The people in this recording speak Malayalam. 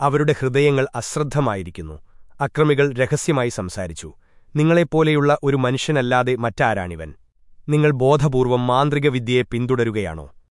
അവരുടെ ഹൃദയങ്ങൾ അശ്രദ്ധമായിരിക്കുന്നു. അക്രമികൾ രഹസ്യമായി സംസാരിച്ചു. നിങ്ങളെപ്പോലെയുള്ള ഒരു മനുഷ്യനല്ലാതെ മറ്റാരാണിവൻ? നിങ്ങൾ ബോധപൂർവം മാന്ത്രികവിദ്യയെ പിന്തുടരുകയാണോ?